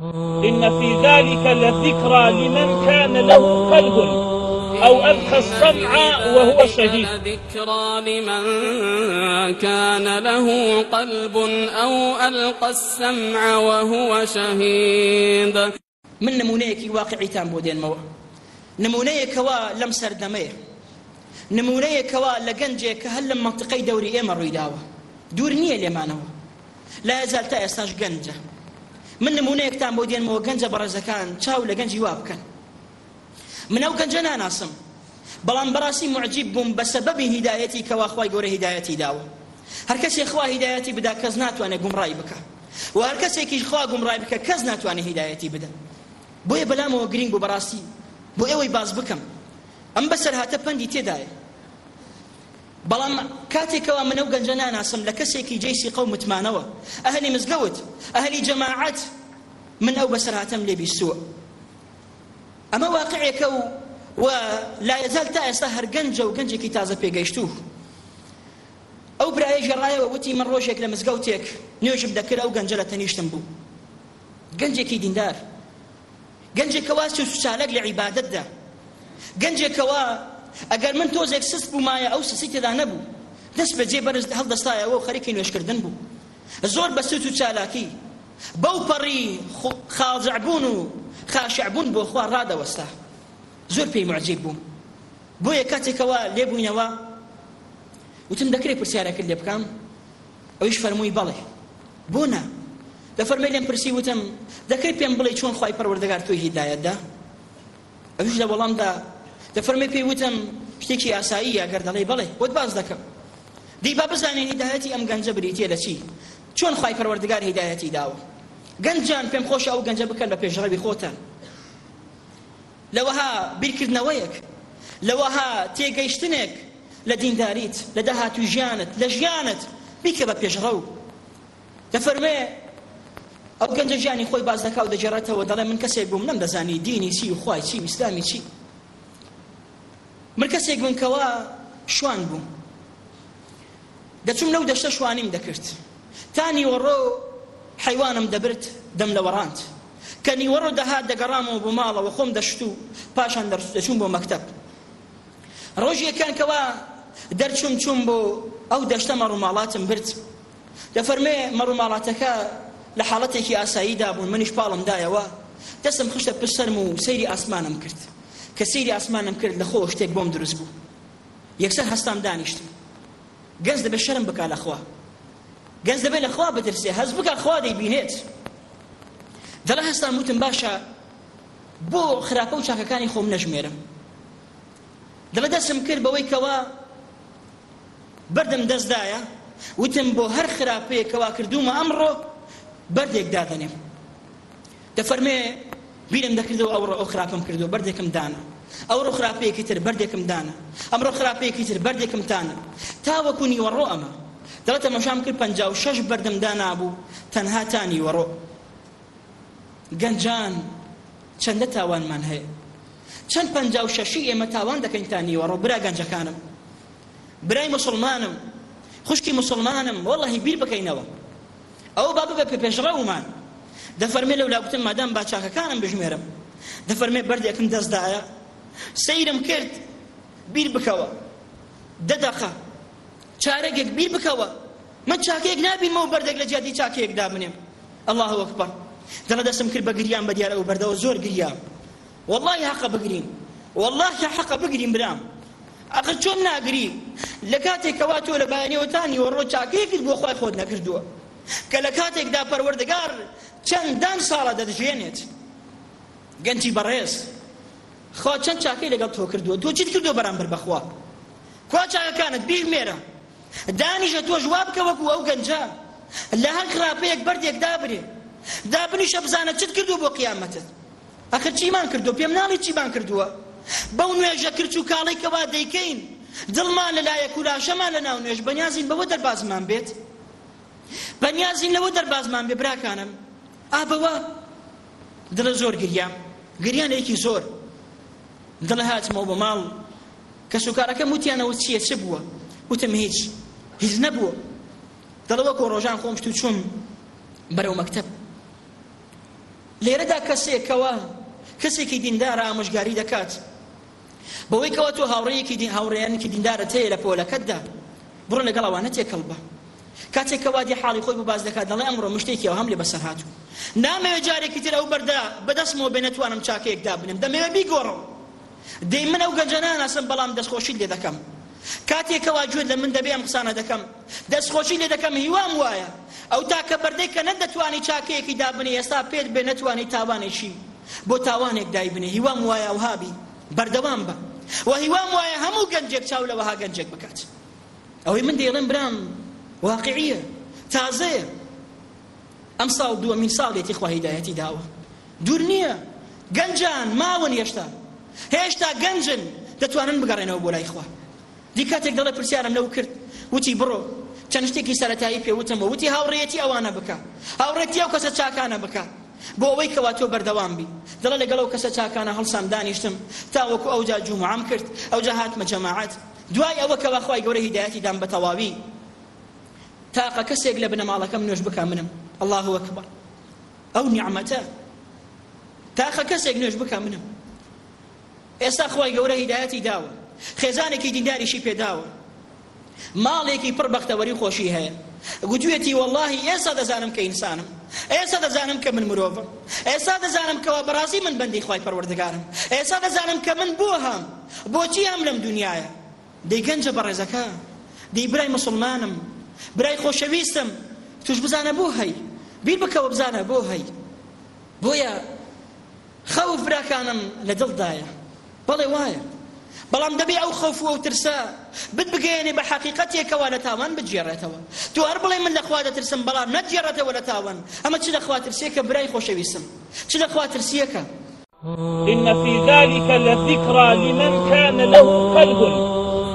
إن في ذلك لذكرى لمن كان له قلب أو ألقى السمع وهو شهيد ذكرى لمن كان له قلب أو ألقى السمع وهو شهيد من نمونەیەکی واقعیتان بۆ دێنمەوە نمونەیەکەوە لەم سەردەمەیە نمونەیەکەوە لە گەنجێک کە هەل لە منتقەی دەوری ئێمە ڕوویداوە دوور نییە لێمانەوە لا ئەزال تا ئێستاش گەنجە من نمونەیەکتان بۆ دێنمەوە گەنجە بەڕێزەکان چاو لە گەنجی وا بکەن من ئەو گەنجە ناناسم بەڵام بەڕاستی معجیب بووم بە سەبەبی هیدایەتی کەوا خوای گەورە هیدایەتی داوە هەر کەسێک خوا هیدایەتی بدا کەس ناتوانێت گومڕای بکە و هەر کەسێکیش خوا گومڕای بکە کەس ناتوانێت هیدایەتی بدە بۆیە بەلامەوە گرنگ بۆ بەڕاستی بۆ ئێوەی باز بکەم ئەم بەسەر هاتە پەنی تێدایە بەڵام کاتێکەوە منە و گەنجە ناناسم لە کەسێکی جیسی قەو متمانەوە ئەهلی مزگەوت ئەهلی جەماعەت من ئەو بەسەرهاتم لێ بیستووە ئەمە واقعێکە و و لا يزال تا ئێستا هەر گەنجە و گەنجێکی تازە پێگەیشتوو ئەو برایە ژێڕایەوە وتی من ڕۆژێک لە مزگەوتێک نوێژم دەکرا و گەنجە لە تەنیشتم بوو گەنجێکی دیندار گەنجێکەوە سوچالەک لە عیبادەتدا گەنجێکەوە ئەگەر من تۆزێک سست بوومایە ئەو سسی تێدا نەبوو دەست بەجێ بەرز هەڵدەستایە ئەوە خەریکی نوێشکردن بوو زۆر بە سوت و چالاکی بەو پەڕی خاڵجعبوون و خاشعبوون بۆ خوا ڕادەوەستا زۆر پێی معجیب بووم بۆیە کاتێکەوە لێبووینەوە وتم دەکرێت پرسیارەکرد لێ بکەم ئەویش فەرمووی بەڵێ بۆ نا لە فەرمەی لێم پرسی وتم دەکەی پێم بڵێ چۆن خی پەروەردەگار توی هیدایەتدا ئەویش لە وەڵامدا دەفەرمی پێی وتم شتێکی ئاساییە گەر دەڵێ بڵێ وەت باز دەکەم دی با بزانین هیدایەتی ئەم گەنجە بریتە لە چی چۆن خی پەروەردگار هیدایەتی داوە گەنجان پێم خۆش ئەو گەنجە بکەن بە پێشڕەوی خۆتان لەوەها بیرکردنەوەیەک لەوەها تێگەیشتنێک لە دینداریت لە داهاتوو ژیانت لە ژیانت بیکە بە پێشڕەو دەفەرمێ ئەو گەنجە ژیانی خۆی باز دەکا و دەجێڕێتەوە دەڵێ من کەسێک بووم نەم دەزانی دینی چی و خوای چی ئیسلامی چی من کەسێک بووم کەەوە شوان بووم دەچوم لەو دەشتە شوانیم دەکرد تا نیوەڕۆ حیوانم دەبرت دەم لە وەڕاند کە نیوەڕۆ دەهات دەگەڕامەوە بۆ ماڵەوە خۆم دەشت و پاشان دەچوم بۆ مەکتب ڕۆژیەکان کەەوە دەرچوم چوم بۆ ئەو دەشتە مەڕووماڵاتم برد دەفەرمێ مەڕووماڵاتەکە لە حاڵەتێکی ئاساییدا بوون منیش پاڵم دایەوە دەستم خشتە پسەرم و سەیری ئاسمانم کرد کە سەیری ئاسمانم کرد لە خۆ شتێک بۆم دروست بوو یەکسەر هەستام دانیشتم گەز دەبێت شەرم بک لەخوا گەز دەبێت لەخوا بترسێ هەز بک خوا دەیبینێت دەڵە هەستان وتم باشە بۆ خراپە و چاکەکانی خۆم نەژمێرم دەڵە دەستم کرد بەوەی کەوا بەردەم دەستدایە وتم بۆ هەر خراپەیەکەوا کردومە ئەمڕۆ بەردێک دادەنێم دەفەرمێ بیرم دەکردەوە ئەوڕۆ ئەو خراپم کردو بەردێکم دانا ئەوڕۆ خراپەیەکی تر بەردێکم دانا ئەمڕۆ خراپەیەکی تر بەردێکم تانە تاوەکو نیوەڕۆ ئەمە دەڵێت ئەمەشام کرد پەنجا و شەش بەردەم دانابوو تەنها تا نیوەڕۆ گەنجان چەندە تاوانمان هەیە چەند پەنجا و شەشی ئێمە تاوان دەکەین تا نیوەڕۆ برا گەنجەکانم برای مسلمانم خوشکی مسلمانم وەڵی بیر بکەینەوە ئەو با ببە پێپێشڕەومان دەفەرمێ لەو لاگوتن مادام باچاکەکانم بژمێرم دەفەرمێ بەردێکم دەستدایە سەیرم کرد بیر بکەوە دەدەقە چارەگێک بیر بکەوە من چاکەیەک نابینمەوە بەردێک لە جیادی چاکەیەکدا بنێم الله وەکبەر دڵە دەستم کرد بە گریان بە دیارە ئەو بەردەوە زۆر گریان والله حەقە بگرین والله حەقە بگرین برام ئەقە چۆن ناگری لە کاتێکەوا تۆ لە بایانەوەتانی وەڕۆ چاکەیەکت بۆ خی خۆت نەکردووە کە لە کاتێکدا پەروەردەگار چەندان ساڵە دەدژێنێت گەنتی بەڕێز خوا چەند چاکەی لەگەڵ تۆ کردووە تۆ چیت کردو بەرامبەر بەخوا کوا چاکەکانت بیژمێرە دانیشە تۆ ژوا بکە وەکو ئەو گەنجە لە هەر خراپەیەک بەردێک دابرێ دابنیشە بزانە چت کردو بۆ قیامەتت ئەخر چیمان کردو پێم ناڵی چیمان کردووە بەو نوێژە کرچ و کاڵی کەوا دەیکەین دڵمان لەلایە کولاشەمان لە ناو نوێژ بەنیازین بەوە دەربازمان بێت بەنیازین لەوە دەربازمان بێ براکانم ئابەوە دڵە زۆر گریام گریانێکی زۆر دڵە هاتمەوە بە ماڵ کە سوکارەکەم وتیانەوە چییە چ بووە وتم هیچ هیچ نەبووە دڵەوەکو ڕۆژان خۆم شت و چوم بەرەو مەکتب لێرەدا کەسێکەوە کەسێکی دیندارە ئامۆژگاری دەکات بەوەی کەەوە تۆ هاوڕەیەکی هاوڕێیانکی دیندارە تەیە لە پۆلەکەتدا بڕۆ لەگەڵ ئەوانە تێکەڵ بە کاتێک کەوادی حاڵی خۆی باز دەکات دەڵێ ئەمڕۆ مشتێکی ئەو هەم لێ بەسەر هاتوو نامەوێت جارێکی تر ئەو بەردا بەدەستمەوە بێنێتوانم چاکەیەکدا بنم دەمەوێت بیگۆڕم دەی من ئەو گەنجەناناسم بەڵام دەستخۆشی لێ دەکەم کاتێکەوە گوێ لە من دەبێ ئەم قسانە دەکەم دەستخۆشی لێ دەکەم هیوام وایە ئەو تاکە بەردەی کە نەدەتوانی چاکەیەکی دابنی ئێستا پێت بێ نەتوانانی تاوانێکی بۆ تاوانێک دایبنی هیوام وایە ئەو هابی بەردەوام بە و هیوام وایە هەموو گەنجێک چاو لەوەها گەنجێک بکات ئەوەی من دێڵم برام واقعیە تازەیە ئەم ساڵ دووەمین ساڵێتی خوا هیدایەتی داوە دوور نییە گەنجان ماون هێشتا هێشتا گەنجن دەتوانن بگەڕێنەوە بۆ لای خوا دیکاتێک دەڵێ پرسیارم لەو کرد وتی بڕۆ چەند شتێکی سەتایی پێوتمەوە وتی هاوڕێتی ئەوانە بکە هاوڕێتی ئەو کەسە چاکانە بکە بۆ ئەوەی کەوا تۆ بەردەوام بی دەڵە لەگەڵ ئەو کەسە چاکانە هەڵسام دانیشتم تا وەکو ئەوجا جوومعام کرد ئەوجا هاتمە جەماعات دوای ئەوە کەوا خخوای گەورە هیدایەتی دام بە تەواوی تاقە کەسێک لە بنەماڵەکەم نوێش بک منم الله وەکبەر ئەو نیعممەتە تاقە کەسێک نوێش بک منم ئێستا خی گەورە هیداەتی داوە خێزانێکی دینداریشی پێداوە ماڵێکی پڕ بەختەوەری خۆشی هەیە گوتوێتی واللهی ئێستا دەزانم کە ئینسانم ئێستا دەزانم کە من مرۆڤم ئێستا دەزانم کەەوە بەڕاستی من بەندی خی پەروەردەگارم ئێستا دەزانم کە من بۆ هەم بۆچی هەم لەم دنیاە دەیگەنجە بە ڕێزەکە دەیبرای مسلمانم برای خۆشەویستم توش بزانە بۆ هەی بیر بکەوە بزانە بۆ هەی بۆیە خەوف براکانم لە دڵدایە بەڵێ وایە بەڵام دەبێ ئەو خەوف و ترسە بت بگەێنێ بە حقیقەتێکەوە لە تاوان بجێڕێتەوە تو هەر بڵێ من لەخوا دەترسم بەڵام نەجێڕێتەوە لە تاوان ئەمە چ لەخوا ترسیەکە برای خۆشەویستم چ لەخوا ترسیەکە إن في ذلك لذكرى لمن كان له قلب